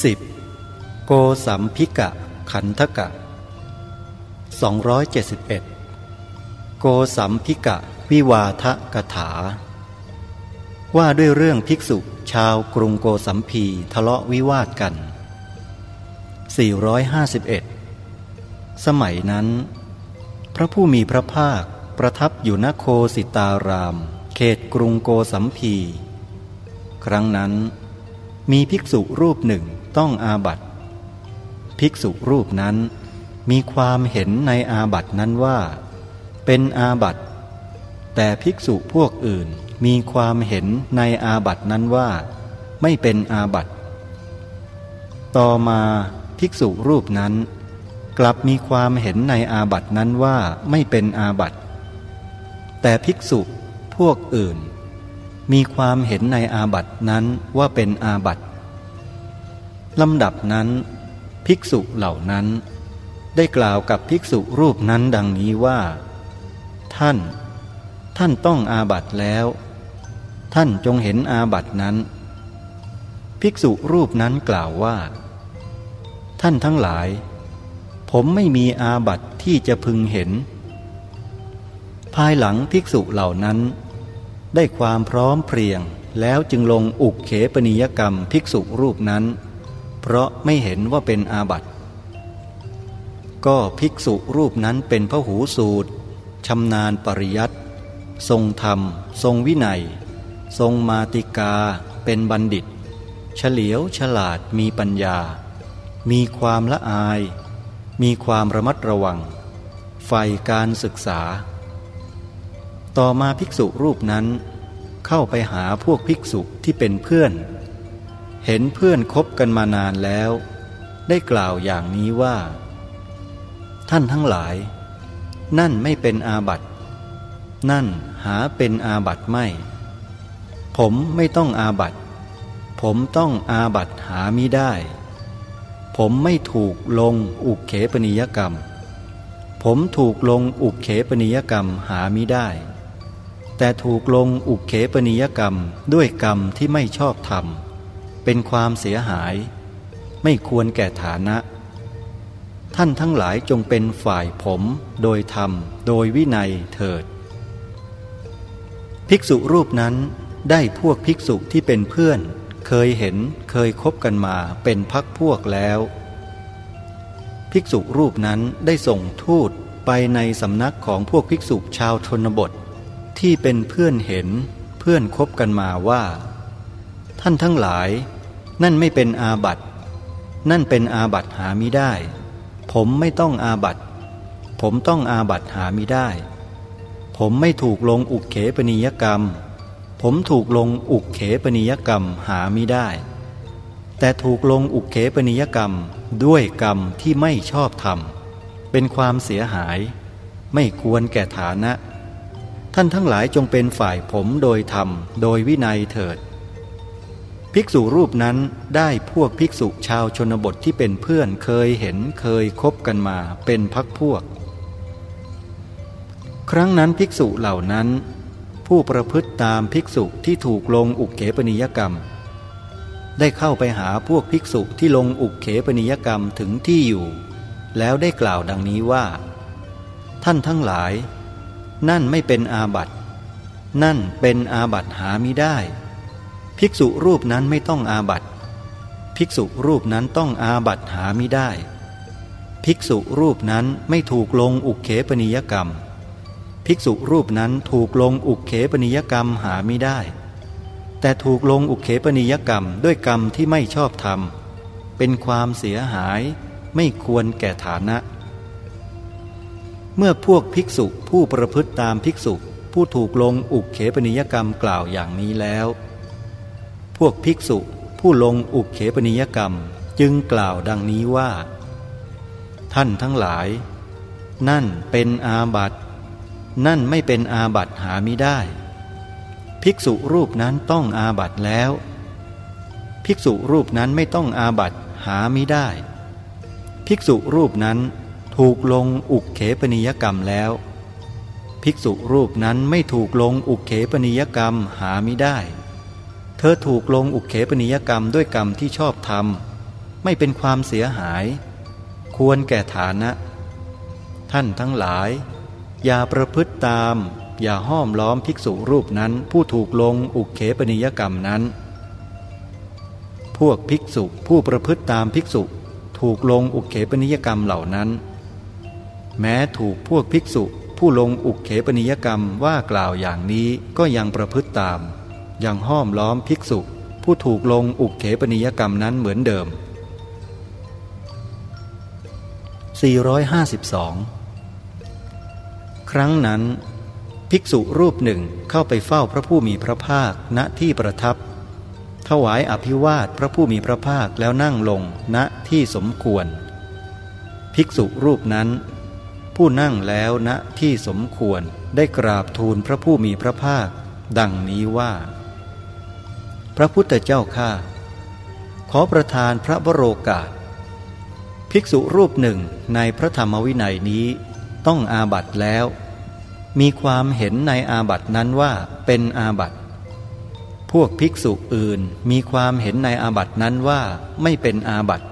10. โกสัมพิกะ ขันธกะ 271 โกสัมพิกะ วิวาทกถา ว่าด้วยเรื่องภิกษุชาวกรุงโกสัมพีทะเลาะวิวาทกัน 451 สมัยนั้น พระผู้มีพระภาคประทับอยู่ณโคสิตาราม เขตกรุงโกสัมพี ครั้งนั้นมีภิกษุรูปหนึ่ง ต้องอาบัตภิกษุรูปนั้น มีความเห็นในอาบัตนั้นว่า เป็นอาบัตแต่ภิกษุพวกอื่นมีความเห็นในอาบัตนั้นว่า ไม่เป็นอาบัตต่อมาภิกษุรูปนั้น กลับมีความเห็นในอาบัตนั้นว่าไม่เป็นอาบัตแต่ภิกษุพวกอื่น มีความเห็นในอาบัตินั้นว่าเป็นอาบัติ ลำดับนั้น ภิกษุเหล่านั้น ได้กล่าวกับภิกษุรูปนั้นดังนี้ว่า ท่าน ท่านต้องอาบัตแล้ว ท่านจงเห็นอาบัตนั้น ภิกษุรูปนั้นกล่าวว่า ท่านทั้งหลาย ผมไม่มีอาบัตที่จะพึงเห็น ภายหลังภิกษุเหล่านั้น ได้ความพร้อมเพรียงแล้วจึงลงอุกเขปนิยกรรมภิกษุรูปนั้น เพราะไม่เห็นว่าเป็นอาบัติ ก็ภิกษุรูปนั้นเป็นพระหูสูตรชำนาญปริยัตทรงธรรม ทรงวินัย ทรงมาติกา เป็นบัณฑิต เฉลียวฉลาดมีปัญญา มีความละอาย มีความระมัดระวังใฝ่การศึกษา ต่อมาภิกษุรูปนั้น เข้าไปหาพวกภิกษุที่เป็นเพื่อน เห็นเพื่อนคบกันมานานแล้ว ได้กล่าวอย่างนี้ว่า ท่านทั้งหลาย นั่นไม่เป็นอาบัติ นั่นหาเป็นอาบัติไม่ ผมไม่ต้องอาบัติ ผมต้องอาบัติหามิได้ ผมไม่ถูกลงอุกเขปนิยกรรม ผมถูกลงอุกเขปนิยกรรมหามิได้ แต่ถูกลงอุเขปนิยกรรมด้วยกรรมที่ไม่ชอบธรรม เป็นความเสียหาย ไม่ควรแก่ฐานะ ท่านทั้งหลายจงเป็นฝ่ายผมโดยธรรม โดยวินัยเถิด ภิกษุรูปนั้นได้พวกภิกษุที่เป็นเพื่อน เคยเห็นเคยคบกันมาเป็นพักพวกแล้ว ภิกษุรูปนั้นได้ส่งทูตไปในสำนักของพวกภิกษุชาวชนบท ที่เป็นเพื่อนเห็นเพื่อนคบกันมาว่า ท่านทั้งหลาย นั่นไม่เป็นอาบัตนั่นเป็นอาบัตหามิได้ ผมไม่ต้องอาบัตผมต้องอาบัตหามิได้ ผมไม่ถูกลงอุกเขปนิยกรรม ผมถูกลงอุกเขปนิยกรรมหามิได้ แต่ถูกลงอุกเขปนิยกรรมด้วยกรรมที่ไม่ชอบธรรม เป็นความเสียหาย ไม่ควรแก่ฐานะ ท่านทั้งหลายจงเป็นฝ่ายผมโดยธรรม โดยวินัยเถิด ภิกษุรูปนั้นได้พวกภิกษุชาวชนบทที่เป็นเพื่อนเคยเห็นเคยคบกันมาเป็นพักพวก ครั้งนั้นภิกษุเหล่านั้น ผู้ประพฤติตามภิกษุที่ถูกลงอุกเขปนิยกรรม ได้เข้าไปหาพวกภิกษุที่ลงอุกเขปนิยกรรมถึงที่อยู่ แล้วได้กล่าวดังนี้ว่า ท่านทั้งหลาย นั่นไม่เป็นอาบัติ นั่นเป็นอาบัติหามิได้ ภิกษุรูปนั้นไม่ต้องอาบัติ ภิกษุรูปนั้นต้องอาบัติหามิได้ ภิกษุรูปนั้นไม่ถูกลงอุกเขปนิยกรรม ภิกษุรูปนั้นถูกลงอุกเขปนิยกรรมหามิได้ แต่ถูกลงอุกเขปนิยกรรมด้วยกรรมที่ไม่ชอบธรรม เป็นความเสียหายไม่ควรแก่ฐานะ เมื่อพวกภิกษุผู้ประพฤติตามภิกษุผู้ถูกลงอุกเขปนิยกรรมกล่าวอย่างนี้แล้ว วกภิกษุผู้ลงอุกเขปนิยกรรมจึงกล่าวดังนี้ว่า ท่านทั้งหลาย นั่นเป็นอาบัตนั่นไม่เป็นอาบัตหามิได้ ภิกษุรูปนั้นต้องอาบัตแล้ว ภิกษุรูปนั้นไม่ต้องอาบัตหามิได้ ภิกษุรูปนั้นถูกลงอุกเขปนิยกรรมแล้ว ภิกษุรูปนั้นไม่ถูกลงอุกเขปนิยกรรมหาไม่ได้ เธอถูกลงอุกเขปนิยกรรมด้วยกรรมที่ชอบทำไม่เป็นความเสียหาย ควรแก่ฐานะ ท่านทั้งหลาย อย่าประพฤติตาม อย่าห้อมล้อมภิกษุรูปนั้น ผู้ถูกลงอุเขปนิยกรรมนั้น พวกภิกษุผู้ประพฤติตามภิกษุ ถูกลงอุเขปนิยกรรมเหล่านั้น แม้ถูกพวกภิกษุผู้ลงอุเขปนิยกรรมว่ากล่าวอย่างนี้ก็ยังประพฤติตาม ยังห้อมล้อมภิกษุ ผู้ถูกลงอุกเขปนิยกรรมนั้นเหมือนเดิม 452 ครั้งนั้น ภิกษุรูปหนึ่งเข้าไปเฝ้าพระผู้มีพระภาคณที่ประทับ ถวายอภิวาทพระผู้มีพระภาคแล้วนั่งลงณที่สมควร ภิกษุรูปนั้น ผู้นั่งแล้วณที่สมควรได้กราบทูลพระผู้มีพระภาค ดังนี้ว่า พระพุทธเจ้าข้าขอประทานพระบรโอกาส ภิกษุรูปหนึ่งในพระธรรมวินัยนี้ต้องอาบัตแล้ว มีความเห็นในอาบัตนั้นว่าเป็นอาบัตพวกภิกษุอื่นมีความเห็นในอาบัตนั้นว่าไม่เป็นอาบัต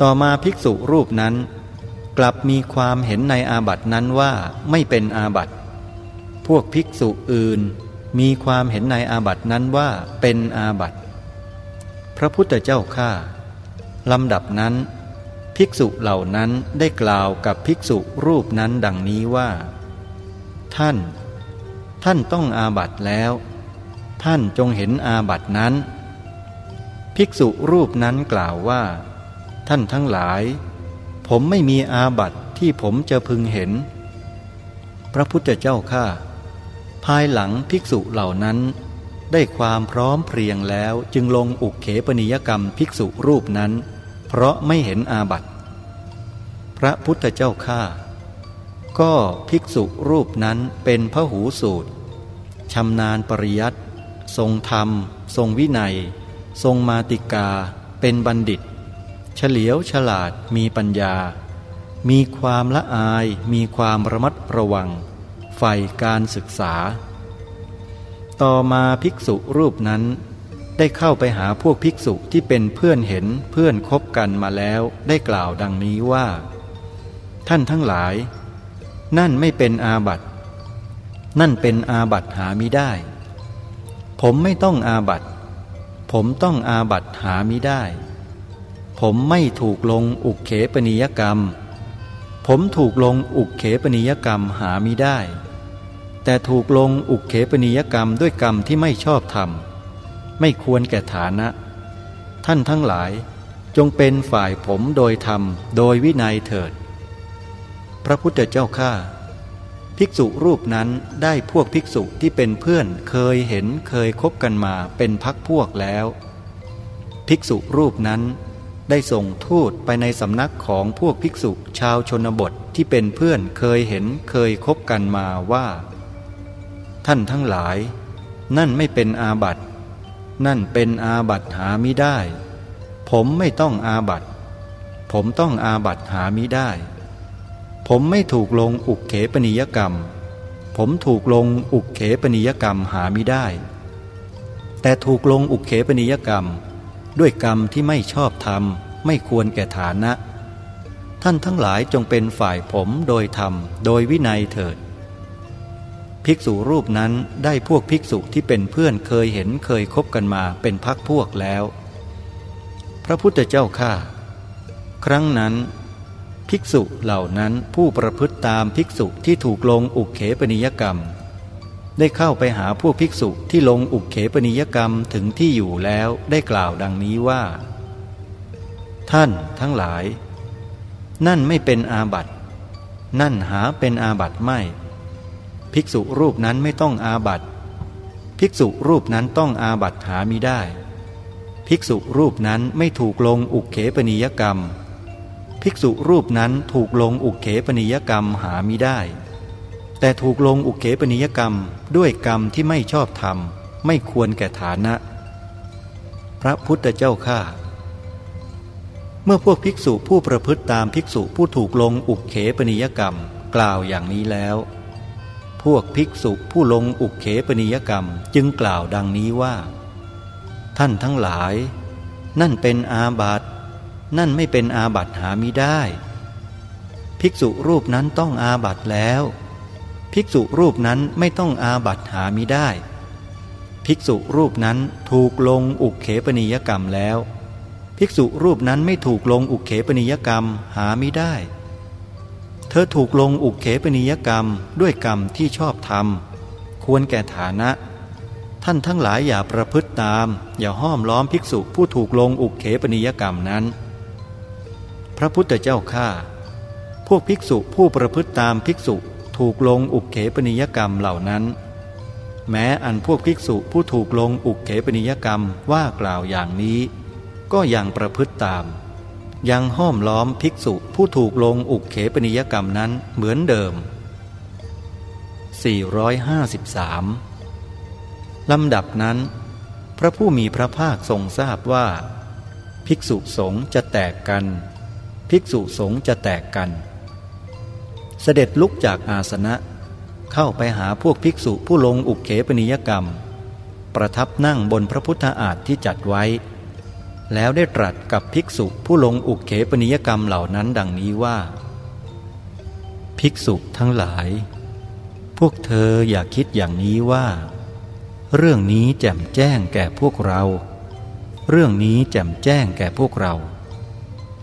ต่อมาภิกษุรูปนั้น กลับมีความเห็นในอาบัตนั้นว่าไม่เป็นอาบัตพวกภิกษุอื่น มีความเห็นในอาบัตนั้นว่าเป็นอาบัตพระพุทธเจ้าข้าลำดับนั้น ภิกษุเหล่านั้นได้กล่าวกับภิกษุรูปนั้นดังนี้ว่า ท่าน ท่านต้องอาบัตแล้ว ท่านจงเห็นอาบัตนั้น ภิกษุรูปนั้นกล่าวว่า ท่านทั้งหลาย ผมไม่มีอาบัตที่ผมจะพึงเห็น พระพุทธเจ้าข้า ภายหลังภิกษุเหล่านั้น ได้ความพร้อมเพรียงแล้วจึงลงอุกเขปนิยกรรมภิกษุรูปนั้น เพราะไม่เห็นอาบัติ พระพุทธเจ้าข้าก็ภิกษุรูปนั้นเป็นพระหูสูตรชำนาญปริยัตทรงธรรม ทรงวินัย ทรงมาติกา เป็นบัณฑิต เฉลียวฉลาดมีปัญญา มีความละอาย มีความระมัดระวัง ใฝ่การศึกษา ต่อมาภิกษุรูปนั้น ได้เข้าไปหาพวกภิกษุที่เป็นเพื่อนเห็นเพื่อนคบกันมาแล้วได้กล่าวดังนี้ว่า ท่านทั้งหลาย นั่นไม่เป็นอาบัตนั่นเป็นอาบัตหามิได้ ผมไม่ต้องอาบัตผมต้องอาบัตหามิได้ ผมไม่ถูกลงอุกเขปนิยกรรมผมถูกลงอุกเขปนิยกรรมหามิได้ แต่ถูกลงอุกเขปนิยกรรมด้วยกรรมที่ไม่ชอบธรรม ไม่ควรแก่ฐานะ ท่านทั้งหลายจงเป็นฝ่ายผมโดยธรรม โดยวินัยเถิด พระพุทธเจ้าข้าภิกษุรูปนั้นได้พวกภิกษุที่เป็นเพื่อนเคยเห็นเคยคบกันมาเป็นพักพวกแล้ว ภิกษุรูปนั้นได้ส่งทูตไปในสำนักของพวกภิกษุชาวชนบทที่เป็นเพื่อนเคยเห็นเคยคบกันมาว่า ท่านทั้งหลาย นั่นไม่เป็นอาบัตินั่นเป็นอาบัติหามิได้ ผมไม่ต้องอาบัติผมต้องอาบัติหามิได้ ผมไม่ถูกลงอุกเขปนิยกรรม ผมถูกลงอุกเขปนิยกรรมหาไม่ได้ แต่ถูกลงอุกเขปนิยกรรม ด้วยกรรมที่ไม่ชอบธรรม ไม่ควรแก่ฐานะ ท่านทั้งหลายจงเป็นฝ่ายผมโดยธรรม โดยวินัยเถิด ภิกษุรูปนั้นได้พวกภิกษุที่เป็นเพื่อนเคยเห็นเคยคบกันมาเป็นพักพวกแล้ว พระพุทธเจ้าข้าครั้งนั้น ภิกษุเหล่านั้นผู้ประพฤติตามภิกษุที่ถูกลงอุกเขปนิยกรรม ได้เข้าไปหาพวกภิกษุที่ลงอุกเขปนิยกรรมถึงที่อยู่แล้วได้กล่าวดังนี้ว่า ท่านทั้งหลาย นั่นไม่เป็นอาบัติ นั่นหาเป็นอาบัติไม่ ภิกษุรูปนั้นไม่ต้องอาบัติ ภิกษุรูปนั้นต้องอาบัติหามิได้ ภิกษุรูปนั้นไม่ถูกลงอุกเขปนิยกรรม ภิกษุรูปนั้นถูกลงอุเขปนิยกรรมหามิได้ แต่ถูกลงอุเขปนิยกรรมด้วยกรรมที่ไม่ชอบธรรม ไม่ควรแก่ฐานะ พระพุทธเจ้าข้าเมื่อพวกภิกษุผู้ประพฤติตามภิกษุผู้ถูกลงอุเขปนิยกรรมกล่าวอย่างนี้แล้ว พวกภิกษุผู้ลงอุเขปนิยกรรมจึงกล่าวดังนี้ว่า ท่านทั้งหลาย นั่นเป็นอาบัตนั่นไม่เป็นอาบัตหามิได้ ภิกษุรูปนั้นต้องอาบัตแล้ว ภิกษุรูปนั้นไม่ต้องอาบัตหามิได้ ภิกษุรูปนั้นถูกลงอุกเขปนิยกรรมแล้ว ภิกษุรูปนั้นไม่ถูกลงอุกเขปนิยกรรมหามิได้ เธอถูกลงอุกเขปนิยกรรมด้วยกรรมที่ชอบทำควรแก่ฐานะ ท่านทั้งหลายอย่าประพฤติตาม อย่าห้อมล้อมภิกษุผู้ถูกลงอุกเขปนิยกรรมนั้น พระพุทธเจ้าข้าพวกภิกษุผู้ประพฤติตามภิกษุถูกลงอุกเขปนิยกรรมเหล่านั้น แม้อันพวกภิกษุผู้ถูกลงอุกเขปนิยกรรมว่ากล่าวอย่างนี้ ก็ยังประพฤติตาม ยังห้อมล้อมภิกษุผู้ถูกลงอุกเขปนิยกรรมนั้นเหมือนเดิม 453 ลำดับนั้น พระผู้มีพระภาคทรงทราบว่า ภิกษุสงฆ์จะแตกกัน ภิกษุสงฆ์จะแตกกัน เสด็จลุกจากอาสนะ เข้าไปหาพวกภิกษุผู้ลงอุกเขปนิยกรรม ประทับนั่งบนพระพุทธอาฏที่จัดไว้ แล้วได้ตรัสกับภิกษุผู้ลงอุกเขปนิยกรรมเหล่านั้นดังนี้ว่า ภิกษุทั้งหลาย พวกเธออย่าคิดอย่างนี้ว่า เรื่องนี้แจ่มแจ้งแก่พวกเรา เรื่องนี้แจ่มแจ้งแก่พวกเรา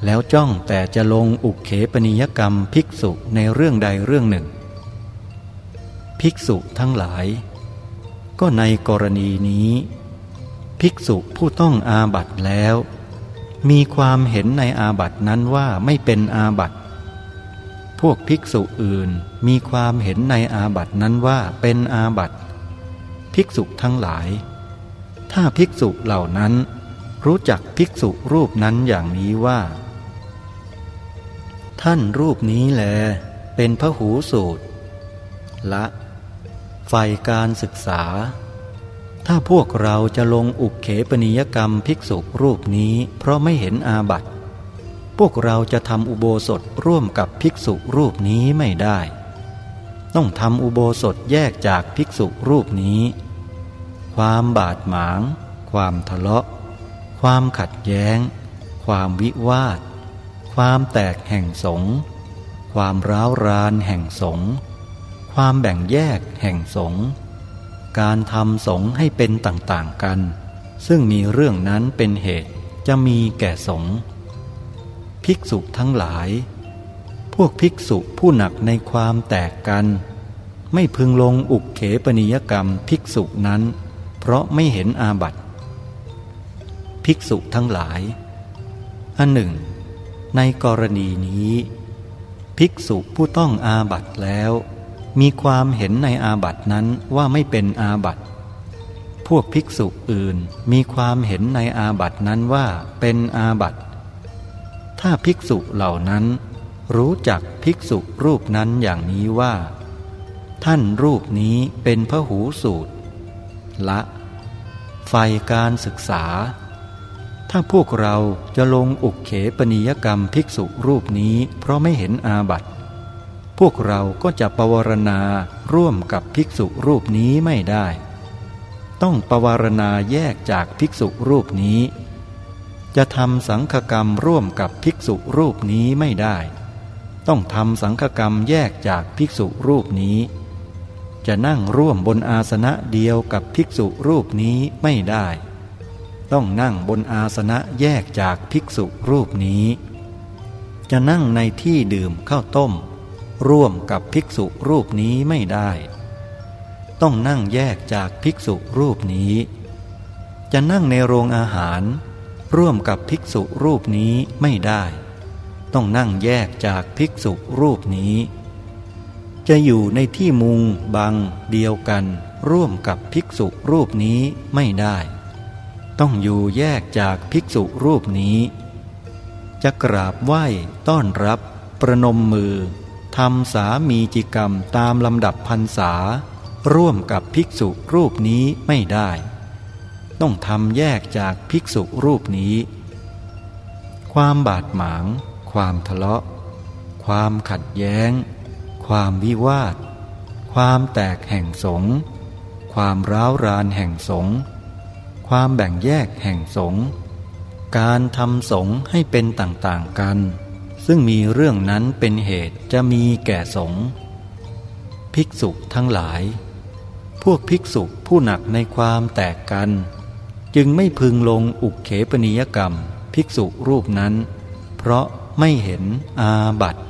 แล้วจ้องแต่จะลงอุกเขปนิยกรรมภิกษุในเรื่องใดเรื่องหนึ่ง ภิกษุทั้งหลาย ก็ในกรณีนี้ ภิกษุผู้ต้องอาบัตแล้ว มีความเห็นในอาบัตนั้นว่าไม่เป็นอาบัตพวกภิกษุอื่นมีความเห็นในอาบัตนั้นว่าเป็นอาบัตภิกษุทั้งหลาย ถ้าภิกษุเหล่านั้น รู้จักภิกษุรูปนั้นอย่างนี้ว่า ท่านรูปนี้แล เป็นพระหูสูตร ละ ไฟการศึกษา ถ้าพวกเราจะลงอุกเขปนิยกรรมภิกษุรูปนี้ เพราะไม่เห็นอาบัติพวกเราจะทำอุโบสถร่วมกับภิกษุรูปนี้ไม่ได้ ต้องทำอุโบสถแยกจากภิกษุรูปนี้ ความบาดหมาง ความทะเลาะ ความขัดแย้ง ความวิวาท ความแตกแห่งสงความร้าวรานแห่งสงความแบ่งแยกแห่งสง การทำสงให้เป็นต่างๆกัน ซึ่งมีเรื่องนั้นเป็นเหตุจะมีแก่สงภิกษุทั้งหลาย พวกภิกษุผู้หนักในความแตกกัน ไม่พึงลงอุกเขปนิยกรรมภิกษุนั้น เพราะไม่เห็นอาบัติ ภิกษุทั้งหลาย อันหนึ่ง ในกรณีนี้ ภิกษุผู้ต้องอาบัติแล้ว มีความเห็นในอาบัตินั้นว่าไม่เป็นอาบัติ พวกภิกษุอื่นมีความเห็นในอาบัตินั้นว่าเป็นอาบัติ ถ้าภิกษุเหล่านั้น รู้จักภิกษุรูปนั้นอย่างนี้ว่า ท่านรูปนี้เป็นพระหูสูตร ละไฟการศึกษา ถ้าพวกเราจะลงอุกเขปนิยกรรมภิกษุรูปนี้เพราะไม่เห็นอาบัติ พวกเราก็จะปวารณาร่วมกับภิกษุรูปนี้ไม่ได้ ต้องปวารณาแยกจากภิกษุรูปนี้ จะทำสังฆกรรมร่วมกับภิกษุรูปนี้ไม่ได้ ต้องทำสังฆกรรมแยกจากภิกษุรูปนี้ จะนั่งร่วมบนอาสนะเดียวกับภิกษุรูปนี้ไม่ได้ ต้องนั่งบนอาสนะแยกจากภิกษุรูปนี้ จะนั่งในที่ดื่มข้าวต้ม ร่วมกับภิกษุรูปนี้ไม่ได้ ต้องนั่งแยกจากภิกษุรูปนี้ จะนั่งในโรงอาหาร ร่วมกับภิกษุรูปนี้ไม่ได้ ต้องนั่งแยกจากภิกษุรูปนี้ จะอยู่ในที่มุงบังเดียวกัน ร่วมกับภิกษุรูปนี้ไม่ได้ ต้องอยู่แยกจากภิกษุรูปนี้ จะกราบไหว้ต้อนรับ ประนมมือ ทำสามีจิกรรมตามลำดับพรรษา ร่วมกับภิกษุรูปนี้ไม่ได้ ต้องทำแยกจากภิกษุรูปนี้ ความบาดหมาง ความทะเลาะ ความขัดแย้ง ความวิวาท ความแตกแห่งสงความร้าวรานแห่งสงความแบ่งแยกแห่งสงการทำสงฆ์ให้เป็นต่างๆกัน ซึ่งมีเรื่องนั้นเป็นเหตุจะมีแก่สงฆ์ภิกษุทั้งหลาย พวกภิกษุผู้หนักในความแตกกัน จึงไม่พึงลงอุกเขปนิยกรรม ภิกษุรูปนั้น เพราะไม่เห็นอาบัติ